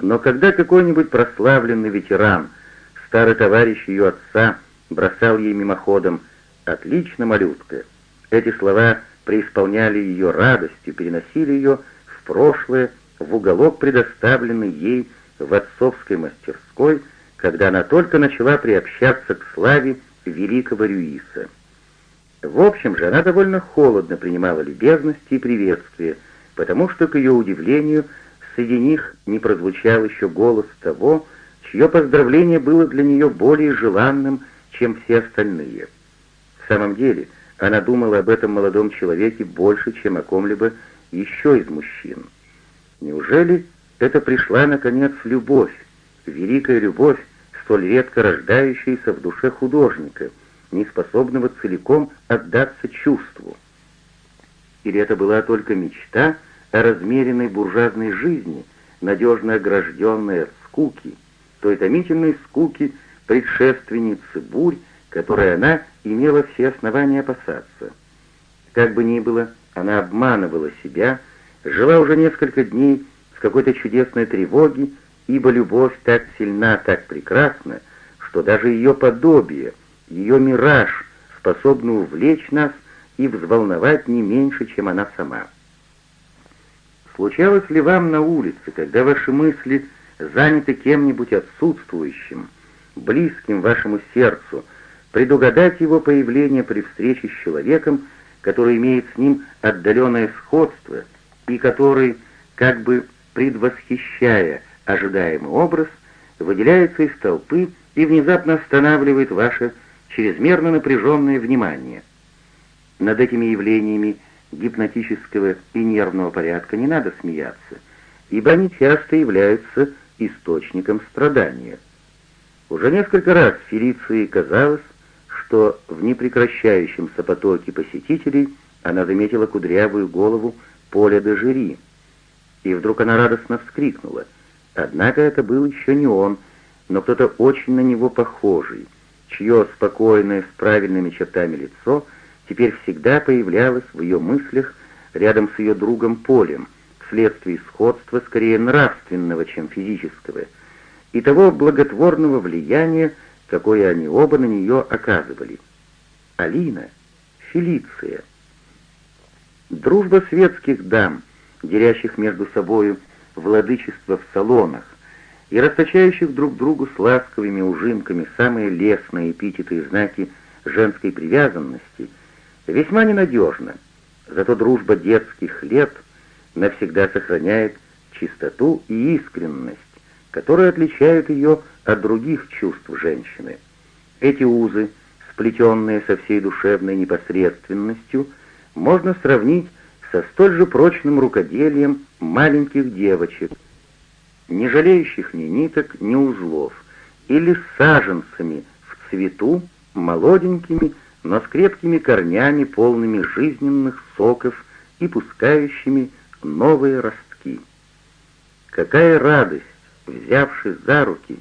Но когда какой-нибудь прославленный ветеран, старый товарищ ее отца, бросал ей мимоходом «Отлично, малютка!», эти слова преисполняли ее радостью, переносили ее в прошлое, в уголок, предоставленный ей в отцовской мастерской, когда она только начала приобщаться к славе великого Рюиса. В общем же, она довольно холодно принимала любезности и приветствия, потому что, к ее удивлению, среди них не прозвучал еще голос того, чье поздравление было для нее более желанным, чем все остальные. В самом деле, она думала об этом молодом человеке больше, чем о ком-либо еще из мужчин. Неужели это пришла, наконец, любовь, великая любовь, столь редко рождающаяся в душе художника, не способного целиком отдаться чувству? Или это была только мечта размеренной буржуазной жизни, надежно огражденной от скуки, той томительной скуки предшественницы бурь, которой она имела все основания опасаться. Как бы ни было, она обманывала себя, жила уже несколько дней в какой-то чудесной тревоге, ибо любовь так сильна, так прекрасна, что даже ее подобие, ее мираж способны увлечь нас и взволновать не меньше, чем она сама. Случалось ли вам на улице, когда ваши мысли заняты кем-нибудь отсутствующим, близким вашему сердцу, предугадать его появление при встрече с человеком, который имеет с ним отдаленное сходство и который, как бы предвосхищая ожидаемый образ, выделяется из толпы и внезапно останавливает ваше чрезмерно напряженное внимание. Над этими явлениями гипнотического и нервного порядка не надо смеяться, ибо они часто являются источником страдания. Уже несколько раз Фелиции казалось, что в непрекращающемся потоке посетителей она заметила кудрявую голову Поля де Жири, и вдруг она радостно вскрикнула. Однако это был еще не он, но кто-то очень на него похожий, чье спокойное, с правильными чертами лицо теперь всегда появлялось в ее мыслях рядом с ее другом Полем, вследствие сходства скорее нравственного, чем физического, и того благотворного влияния, какое они оба на нее оказывали. Алина, Фелиция. Дружба светских дам, дерящих между собою владычество в салонах и расточающих друг другу с ласковыми ужимками самые лестные эпитеты и знаки женской привязанности, весьма ненадежна, зато дружба детских лет навсегда сохраняет чистоту и искренность, которые отличают ее от других чувств женщины. Эти узы, сплетенные со всей душевной непосредственностью, можно сравнить со столь же прочным рукоделием маленьких девочек, не жалеющих ни ниток, ни узлов, или саженцами в цвету, молоденькими, но с крепкими корнями, полными жизненных соков и пускающими новые ростки. Какая радость, взявшись за руки,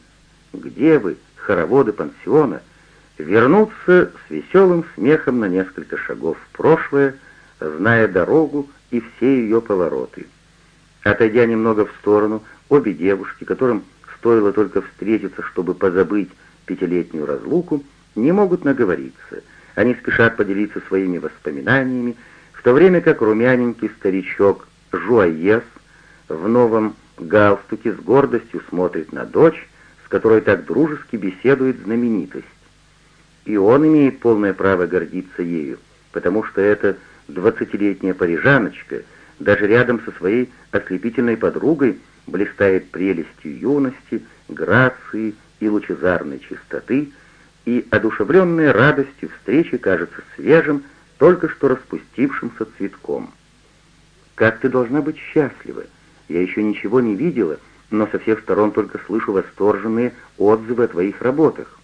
где вы, хороводы пансиона, вернуться с веселым смехом на несколько шагов в прошлое, зная дорогу и все ее повороты. Отойдя немного в сторону, обе девушки, которым стоило только встретиться, чтобы позабыть пятилетнюю разлуку, не могут наговориться. Они спешат поделиться своими воспоминаниями, в то время как румяненький старичок Жуаес в новом галстуке с гордостью смотрит на дочь, с которой так дружески беседует знаменитость. И он имеет полное право гордиться ею, потому что эта двадцатилетняя парижаночка даже рядом со своей ослепительной подругой блистает прелестью юности, грации и лучезарной чистоты, и, одушевленная радостью встречи, кажется свежим, только что распустившимся цветком. «Как ты должна быть счастлива! Я еще ничего не видела, но со всех сторон только слышу восторженные отзывы о твоих работах.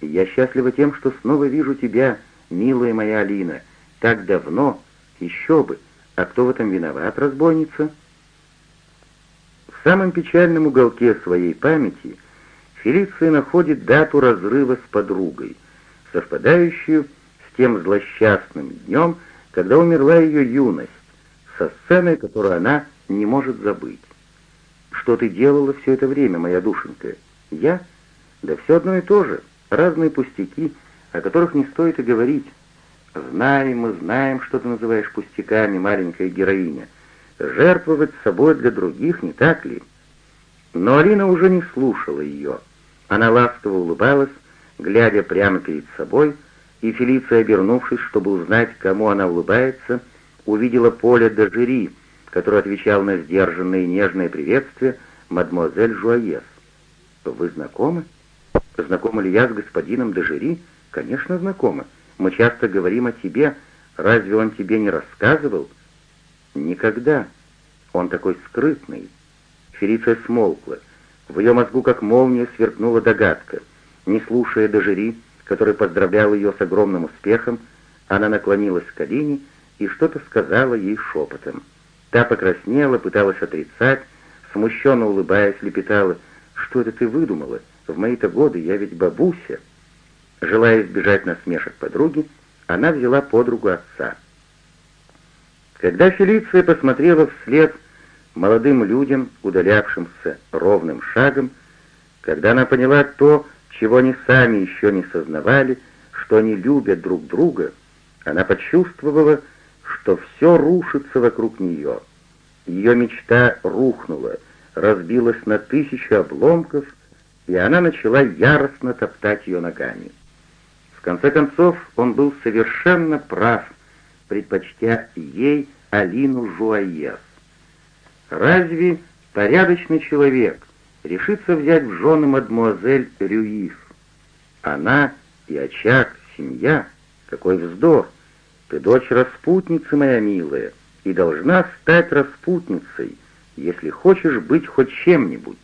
Я счастлива тем, что снова вижу тебя, милая моя Алина, так давно, еще бы, а кто в этом виноват, разбойница?» В самом печальном уголке своей памяти Фелиция находит дату разрыва с подругой, совпадающую с тем злосчастным днем, когда умерла ее юность, со сценой, которую она не может забыть. что ты делала все это время, моя душенька? Я? Да все одно и то же. Разные пустяки, о которых не стоит и говорить. Знаем мы, знаем, что ты называешь пустяками, маленькая героиня. Жертвовать собой для других, не так ли? Но Алина уже не слушала ее. Она ласково улыбалась, глядя прямо перед собой, и Фелиция, обернувшись, чтобы узнать, кому она улыбается, увидела Поля Дежери, который отвечал на сдержанное и нежное приветствие мадемуазель Жуаес. «Вы знакомы?» «Знакома ли я с господином Дежери?» «Конечно, знакома. Мы часто говорим о тебе. Разве он тебе не рассказывал?» «Никогда. Он такой скрытный». Фелиция смолкла. В ее мозгу, как молния, сверкнула догадка. Не слушая Дежери, который поздравлял ее с огромным успехом, она наклонилась к Алине и что-то сказала ей шепотом. Та покраснела, пыталась отрицать, смущенно улыбаясь, лепетала. «Что это ты выдумала? В мои-то годы я ведь бабуся». Желая избежать насмешек подруги, она взяла подругу отца. Когда Фелиция посмотрела вслед молодым людям, удалявшимся ровным шагом, когда она поняла то, чего они сами еще не сознавали, что они любят друг друга, она почувствовала, что все рушится вокруг нее. Ее мечта рухнула, разбилась на тысячи обломков, и она начала яростно топтать ее ногами. В конце концов, он был совершенно прав, предпочтя ей Алину Жуаес. Разве порядочный человек решится взять в жены мадмуазель Рюиф? Она и очаг, семья, какой вздор! Ты дочь распутницы, моя милая, и должна стать распутницей, если хочешь быть хоть чем-нибудь.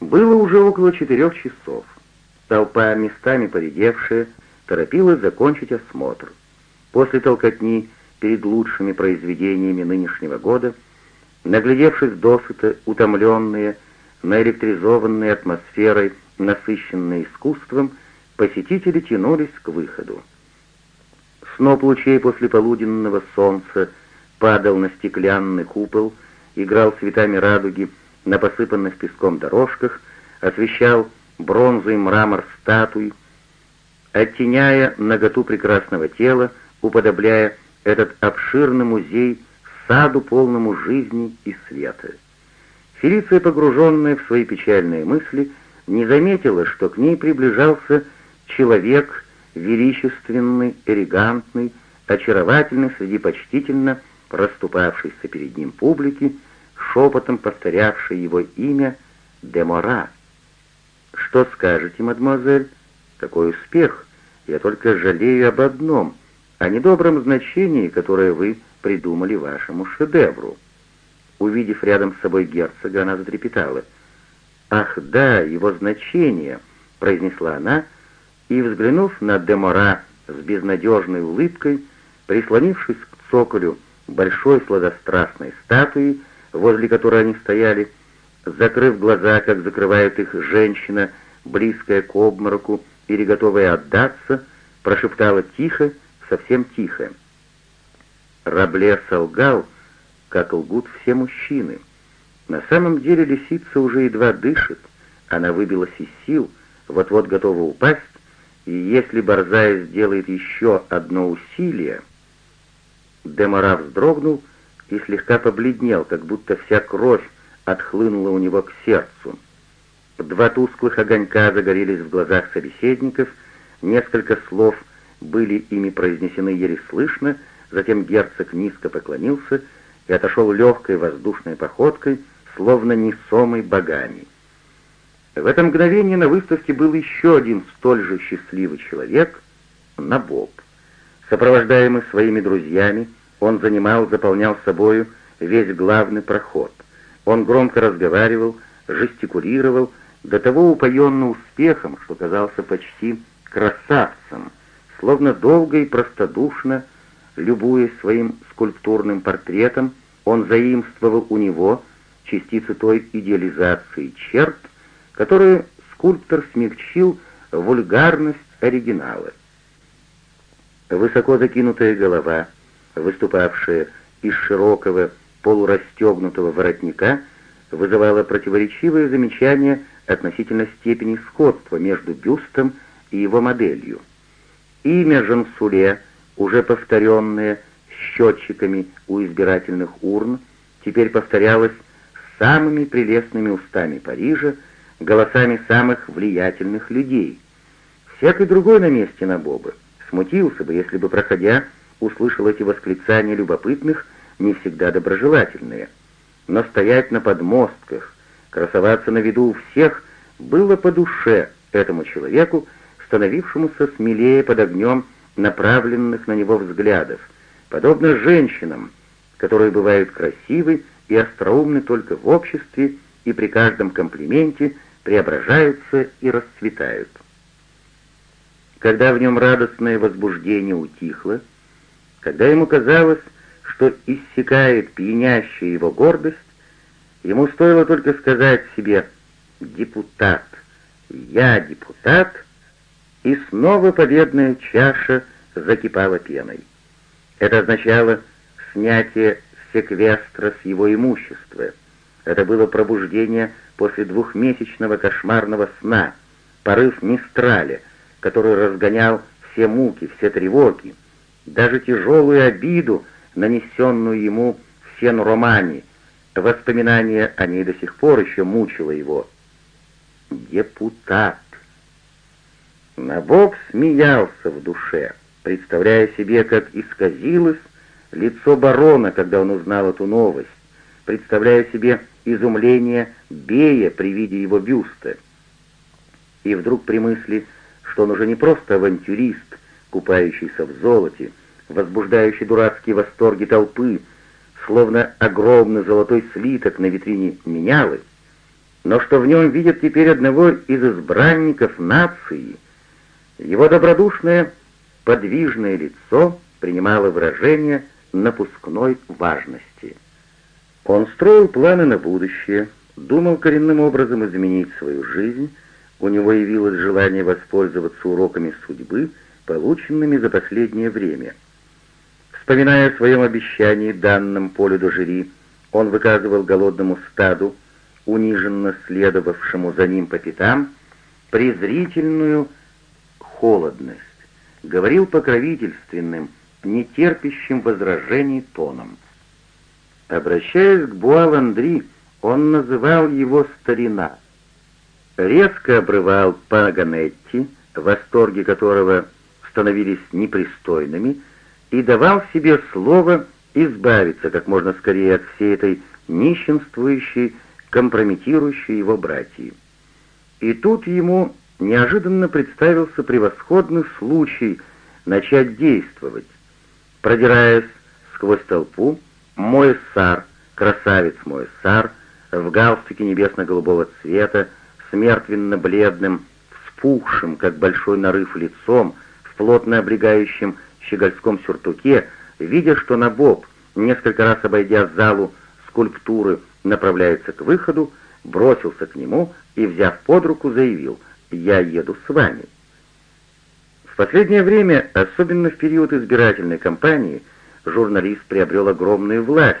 Было уже около четырех часов. Толпа, местами поредевшая, торопилась закончить осмотр. После толкотни перед лучшими произведениями нынешнего года, наглядевшись досыта, утомленные, наэлектризованные атмосферой, насыщенные искусством, посетители тянулись к выходу. Сноп лучей после полуденного солнца падал на стеклянный купол, играл цветами радуги на посыпанных песком дорожках, освещал бронзу и мрамор статуй, оттеняя наготу прекрасного тела, уподобляя этот обширный музей саду, полному жизни и света. Фелиция, погруженная в свои печальные мысли, не заметила, что к ней приближался человек, величественный, элегантный, очаровательный среди почтительно расступавшейся перед ним публики, шепотом повторявший его имя Демора. «Что скажете, мадемуазель? Какой успех! Я только жалею об одном — о недобром значении, которое вы придумали вашему шедевру». Увидев рядом с собой герцога, она затрепетала. «Ах да, его значение!» — произнесла она, и, взглянув на Демора с безнадежной улыбкой, прислонившись к цоколю большой сладострастной статуи, возле которой они стояли, закрыв глаза, как закрывает их женщина, близкая к обмороку или готовая отдаться, прошептала тихо, совсем тихо. Рабле солгал, как лгут все мужчины. На самом деле лисица уже едва дышит, она выбилась из сил, вот-вот готова упасть, и если Борзая сделает еще одно усилие... Демора вздрогнул и слегка побледнел, как будто вся кровь отхлынула у него к сердцу. Два тусклых огонька загорелись в глазах собеседников, несколько слов — были ими произнесены еле слышно, затем герцог низко поклонился и отошел легкой воздушной походкой, словно несомый богами. В это мгновение на выставке был еще один столь же счастливый человек — Набоб. Сопровождаемый своими друзьями, он занимал, заполнял собою весь главный проход. Он громко разговаривал, жестикулировал, до того упоенно успехом, что казался почти красавцем — Словно долго и простодушно, любуясь своим скульптурным портретом, он заимствовал у него частицы той идеализации черт, которую скульптор смягчил вульгарность оригинала. Высоко закинутая голова, выступавшая из широкого полурастегнутого воротника вызывало противоречивые замечания относительно степени сходства между бюстом и его моделью. Имя Жансуле, уже повторенное счетчиками у избирательных урн, теперь повторялось самыми прелестными устами Парижа, голосами самых влиятельных людей. Всякий другой на месте Набоба смутился бы, если бы, проходя, услышал эти восклицания любопытных, не всегда доброжелательные. Но стоять на подмостках, красоваться на виду у всех было по душе этому человеку, становившемуся смелее под огнем направленных на него взглядов, подобно женщинам, которые бывают красивы и остроумны только в обществе и при каждом комплименте преображаются и расцветают. Когда в нем радостное возбуждение утихло, когда ему казалось, что иссякает пьянящая его гордость, ему стоило только сказать себе «депутат», «я депутат», и снова победная чаша закипала пеной. Это означало снятие секвестра с его имущества. Это было пробуждение после двухмесячного кошмарного сна, порыв Мистраля, который разгонял все муки, все тревоги, даже тяжелую обиду, нанесенную ему в Сен-Романе. Воспоминание о ней до сих пор еще мучило его. Депутат. Набок смеялся в душе, представляя себе, как исказилось лицо барона, когда он узнал эту новость, представляя себе изумление Бея при виде его бюста. И вдруг при мысли, что он уже не просто авантюрист, купающийся в золоте, возбуждающий дурацкие восторги толпы, словно огромный золотой слиток на витрине менялы, но что в нем видят теперь одного из избранников нации. Его добродушное, подвижное лицо принимало выражение напускной важности. Он строил планы на будущее, думал коренным образом изменить свою жизнь, у него явилось желание воспользоваться уроками судьбы, полученными за последнее время. Вспоминая о своем обещании, данном Полю Дожери, он выказывал голодному стаду, униженно следовавшему за ним по пятам, презрительную холодность, говорил покровительственным, нетерпящим возражений тоном. Обращаясь к Буа-Ландри, он называл его «старина». Резко обрывал Паганетти, восторги которого становились непристойными, и давал себе слово избавиться как можно скорее от всей этой нищенствующей, компрометирующей его братьи. И тут ему неожиданно представился превосходный случай начать действовать. Продираясь сквозь толпу, мой сар, красавец мой сар, в галстуке небесно-голубого цвета, смертвенно-бледным, вспухшим, как большой нарыв лицом, в плотно облегающем щегольском сюртуке, видя, что Набоб, несколько раз обойдя залу скульптуры, направляется к выходу, бросился к нему и, взяв под руку, заявил «Я еду с вами». В последнее время, особенно в период избирательной кампании, журналист приобрел огромную власть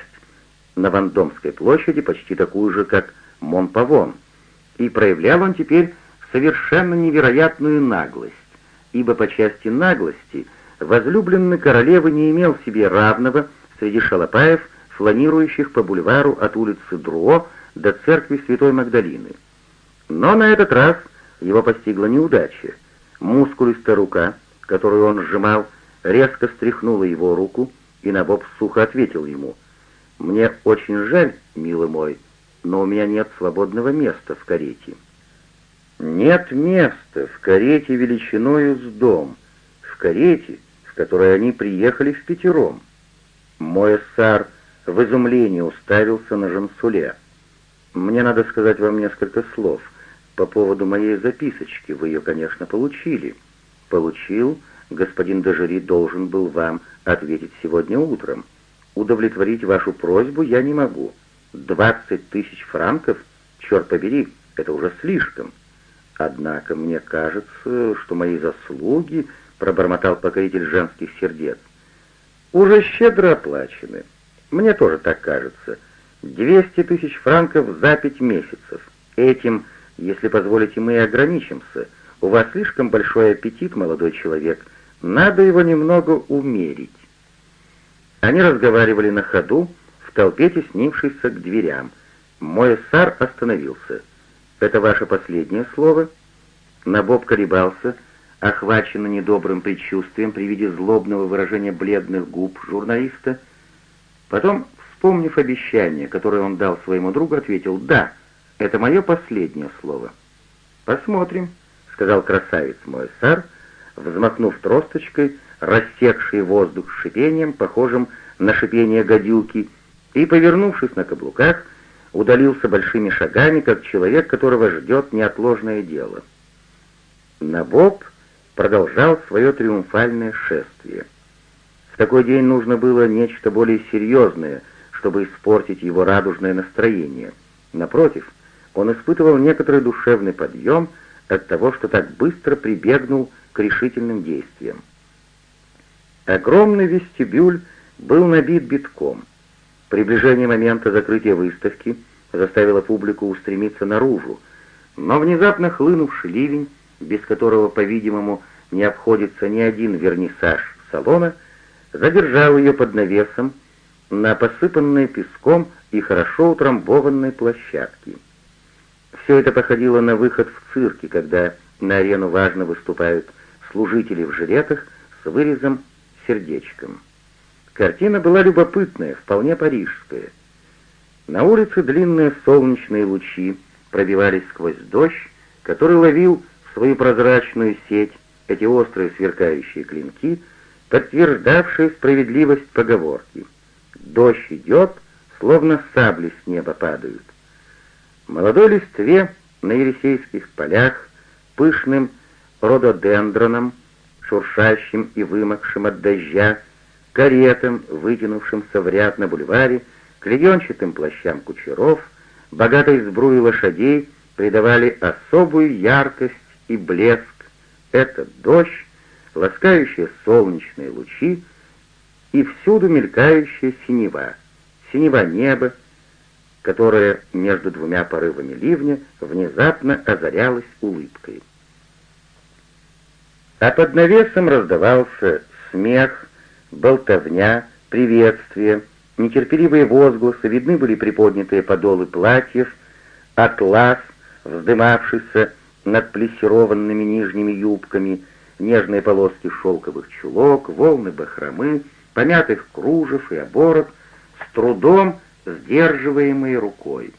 на Вандомской площади, почти такую же, как Монпавон, и проявлял он теперь совершенно невероятную наглость, ибо по части наглости возлюбленный королевы не имел себе равного среди шалопаев, фланирующих по бульвару от улицы Друо до церкви Святой Магдалины. Но на этот раз его постигла неудача. Мускулистая рука, которую он сжимал, резко стряхнула его руку, и Набоб сухо ответил ему, «Мне очень жаль, милый мой, но у меня нет свободного места в карете». Нет места в карете величиною с дом, в карете, в которой они приехали в пятером. Мой сар в изумлении уставился на Жансуле. «Мне надо сказать вам несколько слов по поводу моей записочки. Вы ее, конечно, получили». «Получил. Господин Дежери должен был вам ответить сегодня утром. Удовлетворить вашу просьбу я не могу. Двадцать тысяч франков? Черт побери, это уже слишком». «Однако мне кажется, что мои заслуги...» — пробормотал покоритель женских сердец. «Уже щедро оплачены. Мне тоже так кажется. Двести тысяч франков за пять месяцев. Этим, если позволите, мы и ограничимся. У вас слишком большой аппетит, молодой человек. Надо его немного умерить. Они разговаривали на ходу, в толпе теснившейся к дверям. Мой сар остановился. «Это ваше последнее слово?» Набоб колебался, охваченный недобрым предчувствием при виде злобного выражения бледных губ журналиста. Потом, вспомнив обещание, которое он дал своему другу, ответил «Да, это мое последнее слово». «Посмотрим», — сказал красавец мой сар, взмахнув тросточкой, рассекший воздух шипением, похожим на шипение гадюки, и, повернувшись на каблуках, удалился большими шагами, как человек, которого ждет неотложное дело. Набоб продолжал свое триумфальное шествие. В такой день нужно было нечто более серьезное, чтобы испортить его радужное настроение. Напротив, он испытывал некоторый душевный подъем от того, что так быстро прибегнул к решительным действиям. Огромный вестибюль был набит битком. Приближение момента закрытия выставки заставило публику устремиться наружу, но внезапно хлынувший ливень, без которого, по-видимому, не обходится ни один вернисаж салона, задержал ее под навесом на посыпанной песком и хорошо утрамбованной площадке. Все это походило на выход в цирке, когда на арену важно выступают служители в жилетах с вырезом сердечком. Картина была любопытная, вполне парижская. На улице длинные солнечные лучи пробивались сквозь дождь, который ловил в свою прозрачную сеть эти острые сверкающие клинки, подтверждавшие справедливость поговорки. Дождь идет, словно сабли с неба падают. Молодой листве на Елисейских полях, пышным рододендроном, шуршащим и вымокшим от дождя, каретам, вытянувшимся в ряд на бульваре, клеенчатым плащам кучеров, богатой сбруи лошадей придавали особую яркость и блеск. Этот дождь, ласкающие солнечные лучи и всюду мелькающая синева, синева неба, которая между двумя порывами ливня внезапно озарялась улыбкой. А под навесом раздавался смех, болтовня, приветствие, нетерпеливые возгласы, видны были приподнятые подолы платьев, атлас, вздымавшийся над плессированными нижними юбками, нежные полоски шелковых чулок, волны бахромы, помятых кружев и оборок, с трудом сдерживаемые рукой.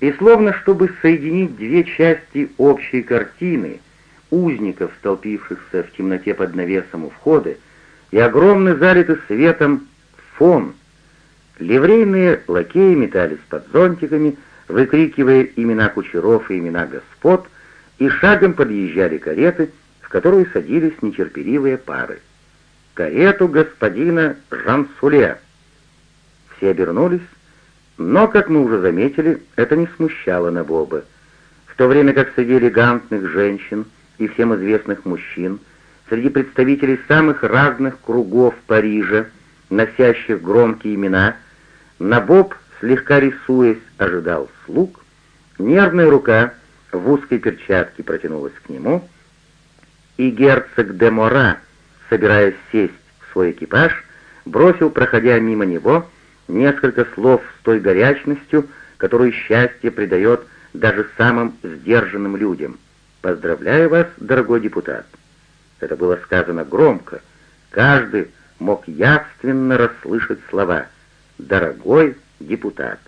И словно чтобы соединить две части общей картины — узников, столпившихся в темноте под навесом у входа, и огромный залитый светом фон. Ливрейные лакеи метались под зонтиками, выкрикивая имена кучеров и имена господ, и шагом подъезжали кареты, в которые садились нетерпеливые пары. Карету господина Жансуле. Все обернулись, но, как мы уже заметили, это не смущало Набоба. В то время как среди элегантных женщин — и всем известных мужчин, среди представителей самых разных кругов Парижа, носящих громкие имена, Набоб, слегка рисуясь, ожидал слуг, нервная рука в узкой перчатке протянулась к нему, и герцог де Мора, собираясь сесть в свой экипаж, бросил, проходя мимо него, несколько слов с той горячностью, которую счастье придает даже самым сдержанным людям — «Поздравляю вас, дорогой депутат». Это было сказано громко. Каждый мог явственно расслышать слова «дорогой депутат».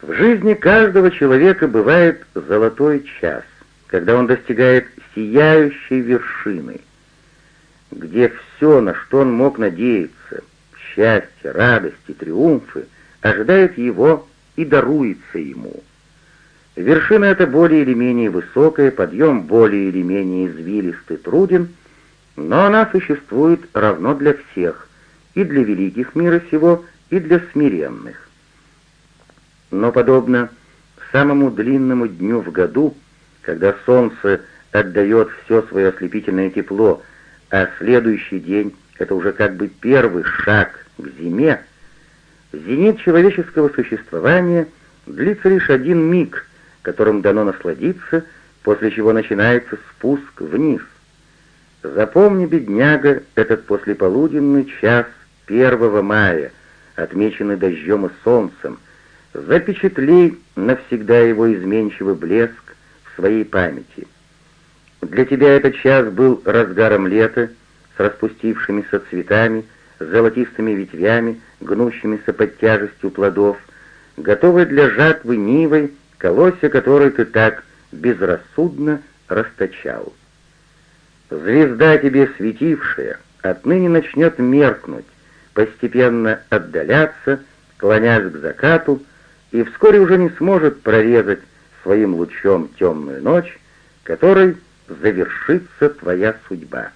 В жизни каждого человека бывает золотой час, когда он достигает сияющей вершины, где все, на что он мог надеяться, счастье, радости, триумфы, ожидает его и даруется ему. Вершина эта более или менее высокая, подъем более или менее извилистый, труден, но она существует равно для всех, и для великих мира сего, и для смиренных. Но подобно самому длинному дню в году, когда солнце отдает все свое ослепительное тепло, а следующий день это уже как бы первый шаг к зиме, зенит человеческого существования длится лишь один миг, которым дано насладиться, после чего начинается спуск вниз. Запомни, бедняга, этот послеполуденный час 1 мая, отмеченный дождем и солнцем, запечатлей навсегда его изменчивый блеск в своей памяти. Для тебя этот час был разгаром лета, с распустившимися цветами, с золотистыми ветвями, гнущимися под тяжестью плодов, готовой для жатвы нивой, колосья которой ты так безрассудно расточал. Звезда тебе светившая отныне начнет меркнуть, постепенно отдаляться, клонясь к закату, и вскоре уже не сможет прорезать своим лучом темную ночь, которой завершится твоя судьба.